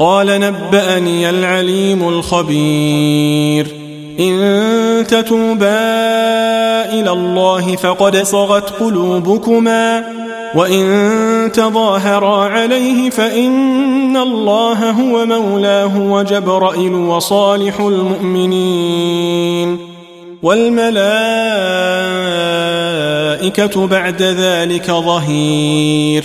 قال نبأني العليم الخبير. إن تتوبا إلى الله فقد صغت قلوبكما وإن تظاهرا عليه فإن الله هو مولاه وجبرائيل وصالح المؤمنين. والملائكة بعد ذلك ظهير.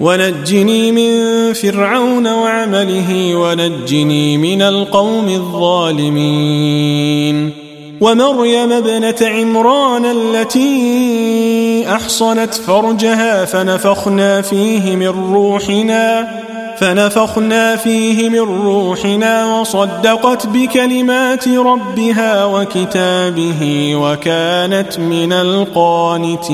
ونجني من فرعون وعمله ونجني من القوم الظالمين. ومريم ابنة عمران التي أحصنت فرجها فنفخنا فيه من روحنا فنفخنا فيه من روحنا وصدقت بكلمات ربها وكتابه وكانت من القانتين.